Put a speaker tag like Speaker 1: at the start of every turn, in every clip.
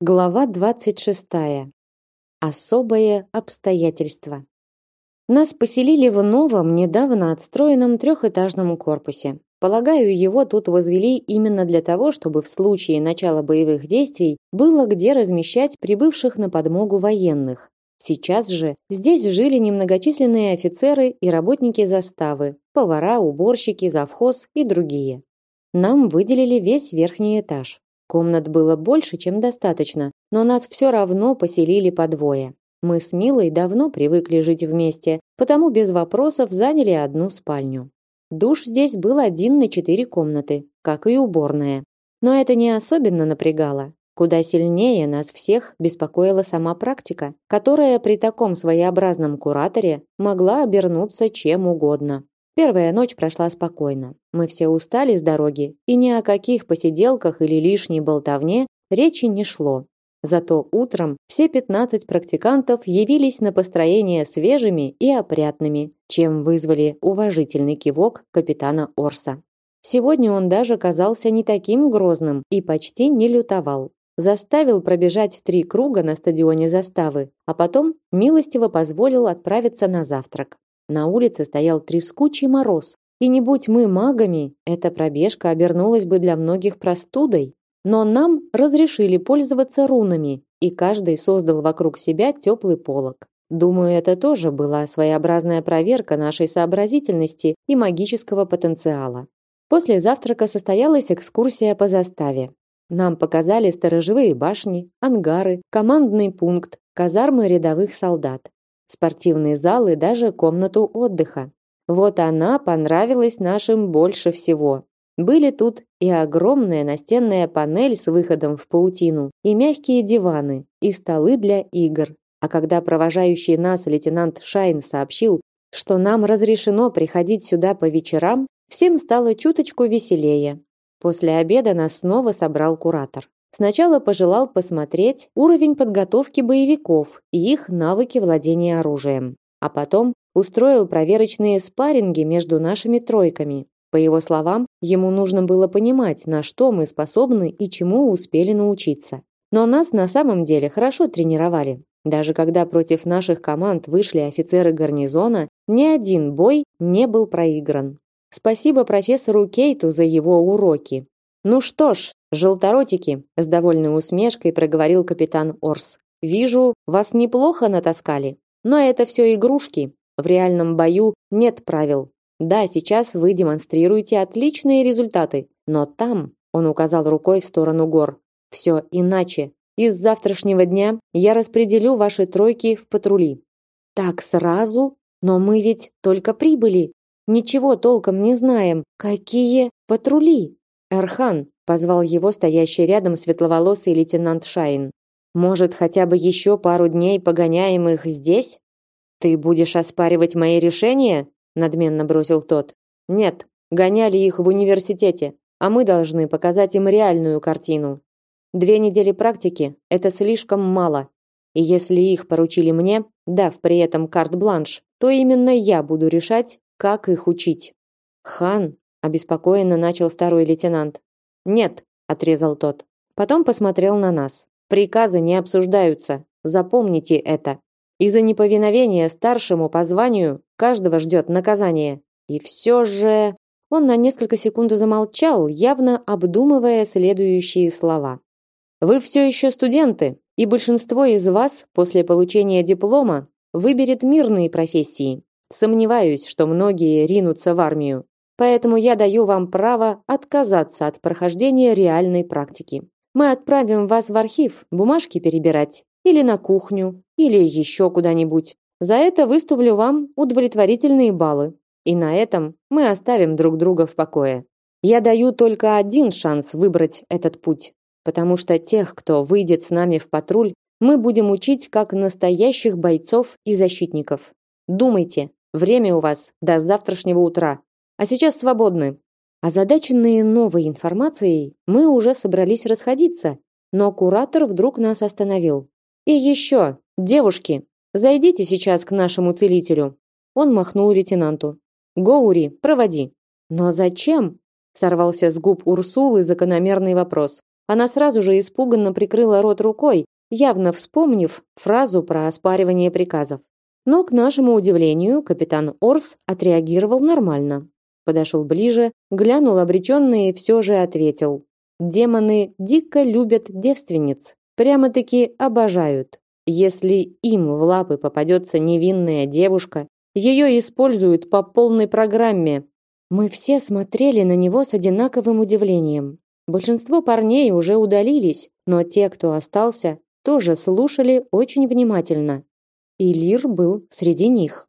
Speaker 1: Глава 26. Особое обстоятельство. Нас поселили в новом, недавно отстроенном трехэтажном корпусе. Полагаю, его тут возвели именно для того, чтобы в случае начала боевых действий было где размещать прибывших на подмогу военных. Сейчас же здесь жили немногочисленные офицеры и работники заставы, повара, уборщики, завхоз и другие. Нам выделили весь верхний этаж. Комнат было больше, чем достаточно, но нас все равно поселили по двое. Мы с Милой давно привыкли жить вместе, потому без вопросов заняли одну спальню. Душ здесь был один на четыре комнаты, как и уборная. Но это не особенно напрягало. Куда сильнее нас всех беспокоила сама практика, которая при таком своеобразном кураторе могла обернуться чем угодно. Первая ночь прошла спокойно. Мы все устали с дороги, и ни о каких посиделках или лишней болтовне речи не шло. Зато утром все 15 практикантов явились на построение свежими и опрятными, чем вызвали уважительный кивок капитана Орса. Сегодня он даже казался не таким грозным и почти не лютовал. Заставил пробежать три круга на стадионе заставы, а потом милостиво позволил отправиться на завтрак. На улице стоял трескучий мороз, и не будь мы магами, эта пробежка обернулась бы для многих простудой. Но нам разрешили пользоваться рунами, и каждый создал вокруг себя теплый полог. Думаю, это тоже была своеобразная проверка нашей сообразительности и магического потенциала. После завтрака состоялась экскурсия по заставе. Нам показали сторожевые башни, ангары, командный пункт, казармы рядовых солдат спортивный зал и даже комнату отдыха. Вот она понравилась нашим больше всего. Были тут и огромная настенная панель с выходом в паутину, и мягкие диваны, и столы для игр. А когда провожающий нас лейтенант Шайн сообщил, что нам разрешено приходить сюда по вечерам, всем стало чуточку веселее. После обеда нас снова собрал куратор. Сначала пожелал посмотреть уровень подготовки боевиков и их навыки владения оружием, а потом устроил проверочные спарринги между нашими тройками. По его словам, ему нужно было понимать, на что мы способны и чему успели научиться. Но нас на самом деле хорошо тренировали. Даже когда против наших команд вышли офицеры гарнизона, ни один бой не был проигран. Спасибо профессору Кейту за его уроки. Ну что ж, желторотики, с довольной усмешкой проговорил капитан Орс. Вижу, вас неплохо натаскали. Но это все игрушки. В реальном бою нет правил. Да, сейчас вы демонстрируете отличные результаты, но там, он указал рукой в сторону гор, все иначе. Из завтрашнего дня я распределю ваши тройки в патрули. Так сразу? Но мы ведь только прибыли. Ничего толком не знаем. Какие патрули? Эрхан позвал его стоящий рядом светловолосый лейтенант Шайн. Может, хотя бы еще пару дней погоняем их здесь? Ты будешь оспаривать мои решения? надменно бросил тот. Нет, гоняли их в университете, а мы должны показать им реальную картину. Две недели практики это слишком мало. И если их поручили мне, дав при этом карт-бланш, то именно я буду решать, как их учить. Хан, обеспокоенно начал второй лейтенант. Нет, отрезал тот. Потом посмотрел на нас. Приказы не обсуждаются. Запомните это. Из-за неповиновения старшему по званию каждого ждет наказание. И все же он на несколько секунд замолчал, явно обдумывая следующие слова. Вы все еще студенты, и большинство из вас после получения диплома выберет мирные профессии. Сомневаюсь, что многие ринутся в армию. Поэтому я даю вам право отказаться от прохождения реальной практики. Мы отправим вас в архив бумажки перебирать или на кухню, или еще куда-нибудь. За это выставлю вам удовлетворительные баллы. И на этом мы оставим друг друга в покое. Я даю только один шанс выбрать этот путь, потому что тех, кто выйдет с нами в патруль, мы будем учить как настоящих бойцов и защитников. Думайте, время у вас до завтрашнего утра. А сейчас свободны. Озадаченные новой информацией, мы уже собрались расходиться, но куратор вдруг нас остановил. И еще, девушки, зайдите сейчас к нашему целителю. Он махнул лейтенанту. Гоури, проводи. Но зачем? Сорвался с губ Урсулы закономерный вопрос. Она сразу же испуганно прикрыла рот рукой, явно вспомнив фразу про оспаривание приказов. Но, к нашему удивлению, капитан Орс отреагировал нормально. Подошел ближе, глянул обреченно и все же ответил. Демоны дико любят девственниц, прямо-таки обожают. Если им в лапы попадется невинная девушка, ее используют по полной программе. Мы все смотрели на него с одинаковым удивлением. Большинство парней уже удалились, но те, кто остался, тоже слушали очень внимательно. И Лир был среди них.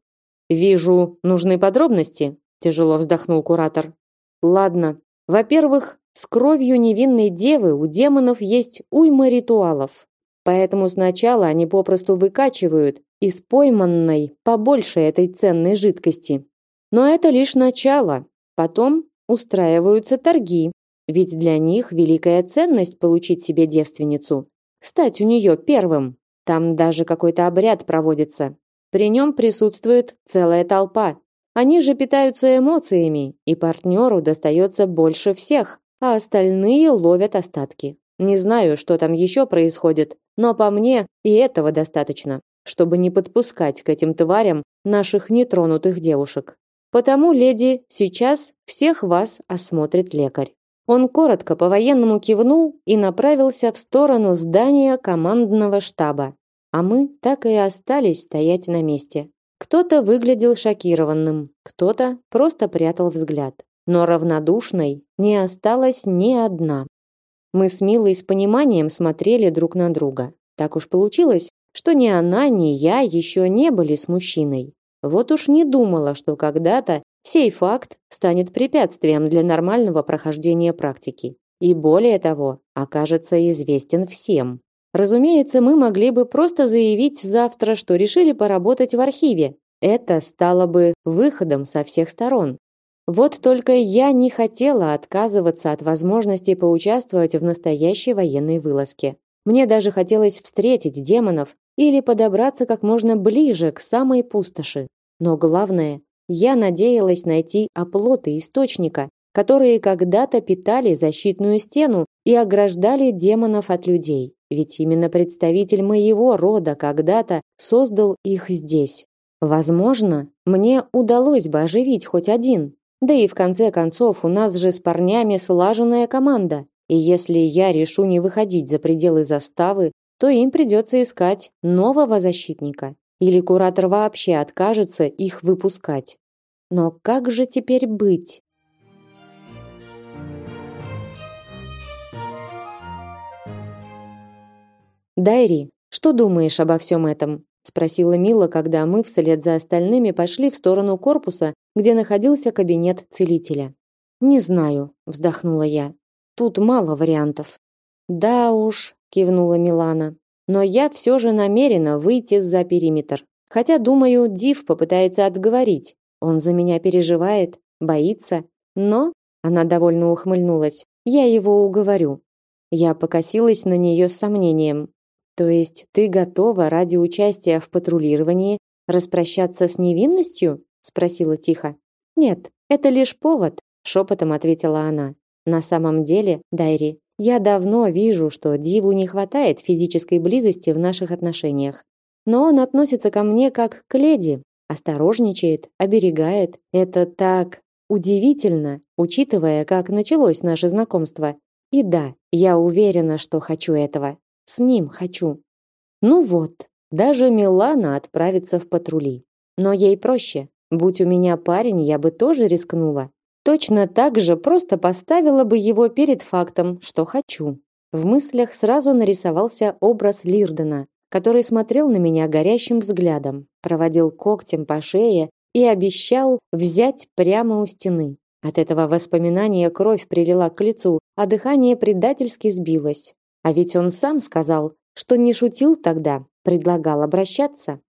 Speaker 1: «Вижу, нужны подробности», – тяжело вздохнул куратор. «Ладно. Во-первых, с кровью невинной девы у демонов есть уйма ритуалов. Поэтому сначала они попросту выкачивают из пойманной побольше этой ценной жидкости. Но это лишь начало. Потом устраиваются торги, ведь для них великая ценность получить себе девственницу, стать у нее первым. Там даже какой-то обряд проводится. При нем присутствует целая толпа. Они же питаются эмоциями, и партнеру достается больше всех, а остальные ловят остатки. Не знаю, что там еще происходит, но по мне и этого достаточно, чтобы не подпускать к этим тварям наших нетронутых девушек. Потому, леди, сейчас всех вас осмотрит лекарь. Он коротко по-военному кивнул и направился в сторону здания командного штаба. А мы так и остались стоять на месте. Кто-то выглядел шокированным, кто-то просто прятал взгляд. Но равнодушной не осталась ни одна. Мы с Милой с пониманием смотрели друг на друга. Так уж получилось, что ни она, ни я еще не были с мужчиной. Вот уж не думала, что когда-то сей факт станет препятствием для нормального прохождения практики. И более того, окажется известен всем. Разумеется, мы могли бы просто заявить завтра, что решили поработать в архиве. Это стало бы выходом со всех сторон. Вот только я не хотела отказываться от возможности поучаствовать в настоящей военной вылазке. Мне даже хотелось встретить демонов или подобраться как можно ближе к самой пустоши. Но главное, я надеялась найти оплоты источника, которые когда-то питали защитную стену и ограждали демонов от людей. Ведь именно представитель моего рода когда-то создал их здесь. Возможно, мне удалось бы оживить хоть один, да и в конце концов, у нас же с парнями слаженная команда. И если я решу не выходить за пределы заставы, то им придется искать нового защитника. Или куратор вообще откажется их выпускать. Но как же теперь быть? Дайри, что думаешь обо всем этом? спросила Мила, когда мы вслед за остальными пошли в сторону корпуса, где находился кабинет целителя. Не знаю, вздохнула я. Тут мало вариантов. Да уж, кивнула Милана. Но я все же намерена выйти за периметр. Хотя, думаю, Див попытается отговорить. Он за меня переживает, боится, но она довольно ухмыльнулась. Я его уговорю. Я покосилась на нее с сомнением. То есть ты готова ради участия в патрулировании распрощаться с невинностью? спросила тихо. Нет, это лишь повод, шепотом ответила она. На самом деле, Дайри, я давно вижу, что Диву не хватает физической близости в наших отношениях. Но он относится ко мне как к леди, осторожничает, оберегает. Это так удивительно, учитывая, как началось наше знакомство. И да, я уверена, что хочу этого. С ним хочу. Ну вот, даже Милана отправится в патрули. Но ей проще. Будь у меня парень, я бы тоже рискнула. Точно так же просто поставила бы его перед фактом, что хочу. В мыслях сразу нарисовался образ Лирдена, который смотрел на меня горящим взглядом, проводил когтем по шее и обещал взять прямо у стены. От этого воспоминания кровь прилила к лицу, а дыхание предательски сбилось. А ведь он сам сказал, что не шутил тогда, предлагал обращаться.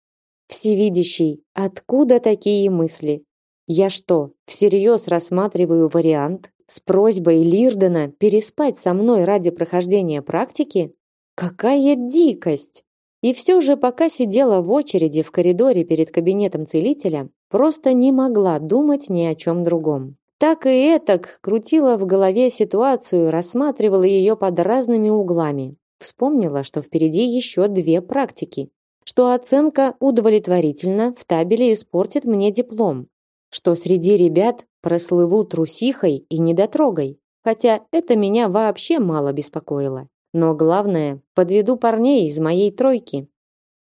Speaker 1: Всевидящий, откуда такие мысли? Я что, всерьез рассматриваю вариант с просьбой Лирдена переспать со мной ради прохождения практики? Какая дикость! И все же, пока сидела в очереди в коридоре перед кабинетом целителя, просто не могла думать ни о чем другом. Так и этак крутила в голове ситуацию, рассматривала ее под разными углами. Вспомнила, что впереди еще две практики, что оценка удовлетворительна в табеле испортит мне диплом, что среди ребят прослыву трусихой и недотрогой, хотя это меня вообще мало беспокоило. Но главное, подведу парней из моей тройки.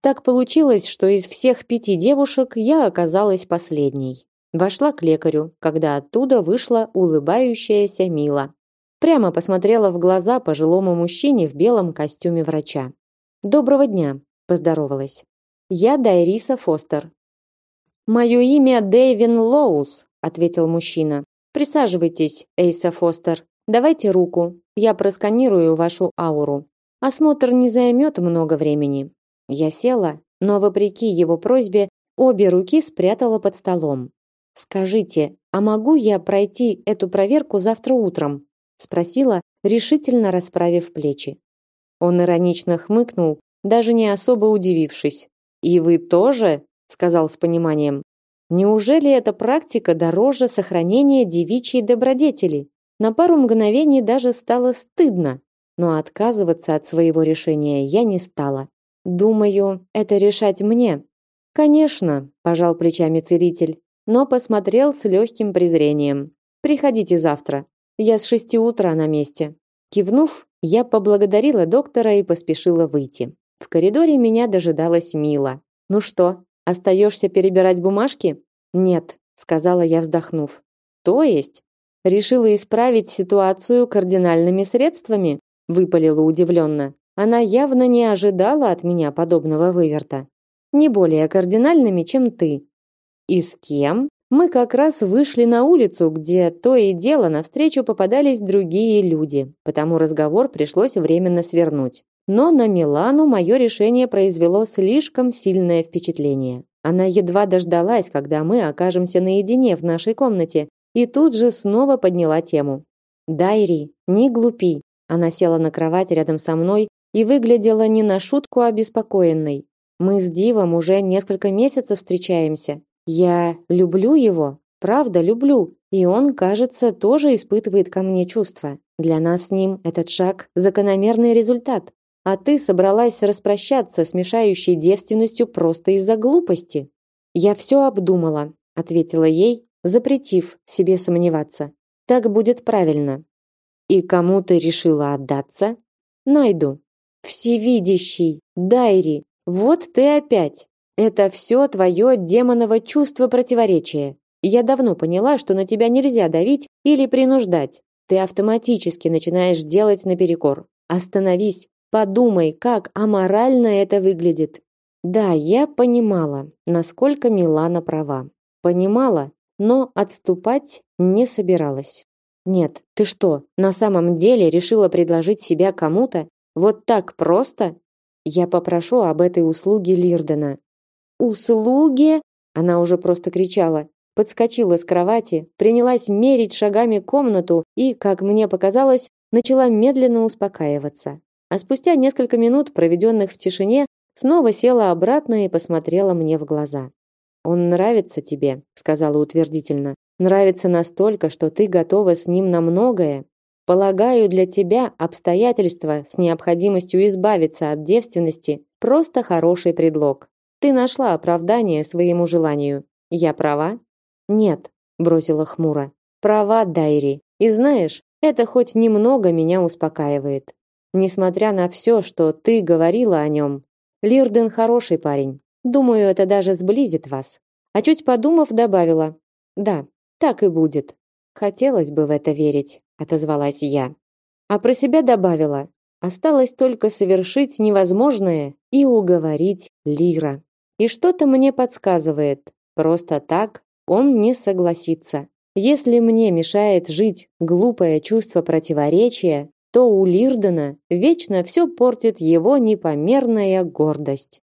Speaker 1: Так получилось, что из всех пяти девушек я оказалась последней. Вошла к лекарю, когда оттуда вышла улыбающаяся Мила. Прямо посмотрела в глаза пожилому мужчине в белом костюме врача. «Доброго дня», – поздоровалась. «Я Дайриса Фостер». «Мое имя Дэйвин Лоус», – ответил мужчина. «Присаживайтесь, Эйса Фостер. Давайте руку, я просканирую вашу ауру. Осмотр не займет много времени». Я села, но, вопреки его просьбе, обе руки спрятала под столом. Скажите, а могу я пройти эту проверку завтра утром? спросила, решительно расправив плечи. Он иронично хмыкнул, даже не особо удивившись. И вы тоже, сказал с пониманием. Неужели эта практика дороже сохранения девичьей добродетели? На пару мгновений даже стало стыдно, но отказываться от своего решения я не стала. Думаю, это решать мне. Конечно, пожал плечами целитель но посмотрел с легким презрением. Приходите завтра. Я с шести утра на месте. Кивнув, я поблагодарила доктора и поспешила выйти. В коридоре меня дожидалась Мила. Ну что, остаешься перебирать бумажки? Нет, сказала я, вздохнув. То есть решила исправить ситуацию кардинальными средствами? выпалила удивленно. Она явно не ожидала от меня подобного выверта. Не более кардинальными, чем ты, и с кем? Мы как раз вышли на улицу, где то и дело навстречу попадались другие люди, потому разговор пришлось временно свернуть. Но на Милану мое решение произвело слишком сильное впечатление. Она едва дождалась, когда мы окажемся наедине в нашей комнате, и тут же снова подняла тему. «Дайри, не глупи!» Она села на кровать рядом со мной и выглядела не на шутку обеспокоенной. «Мы с Дивом уже несколько месяцев встречаемся, я люблю его, правда люблю, и он, кажется, тоже испытывает ко мне чувства. Для нас с ним этот шаг закономерный результат. А ты собралась распрощаться с мешающей девственностью просто из-за глупости. Я все обдумала, ответила ей, запретив себе сомневаться. Так будет правильно. И кому ты решила отдаться? Найду. Всевидящий, Дайри, вот ты опять. Это все твое демоново чувство противоречия. Я давно поняла, что на тебя нельзя давить или принуждать. Ты автоматически начинаешь делать наперекор. Остановись, подумай, как аморально это выглядит. Да, я понимала, насколько Милана права. Понимала, но отступать не собиралась. Нет, ты что, на самом деле решила предложить себя кому-то? Вот так просто? Я попрошу об этой услуге Лирдена. «Услуги?» Она уже просто кричала. Подскочила с кровати, принялась мерить шагами комнату и, как мне показалось, начала медленно успокаиваться. А спустя несколько минут, проведенных в тишине, снова села обратно и посмотрела мне в глаза. «Он нравится тебе», — сказала утвердительно. «Нравится настолько, что ты готова с ним на многое. Полагаю, для тебя обстоятельства с необходимостью избавиться от девственности – просто хороший предлог. Ты нашла оправдание своему желанию. Я права? Нет, бросила хмуро. Права, Дайри. И знаешь, это хоть немного меня успокаивает. Несмотря на все, что ты говорила о нем, Лирден хороший парень. Думаю, это даже сблизит вас. А чуть подумав, добавила: "Да, так и будет. Хотелось бы в это верить", отозвалась я. А про себя добавила: осталось только совершить невозможное и уговорить Лира. И что-то мне подсказывает, просто так он не согласится. Если мне мешает жить глупое чувство противоречия, то у Лирдена вечно все портит его непомерная гордость.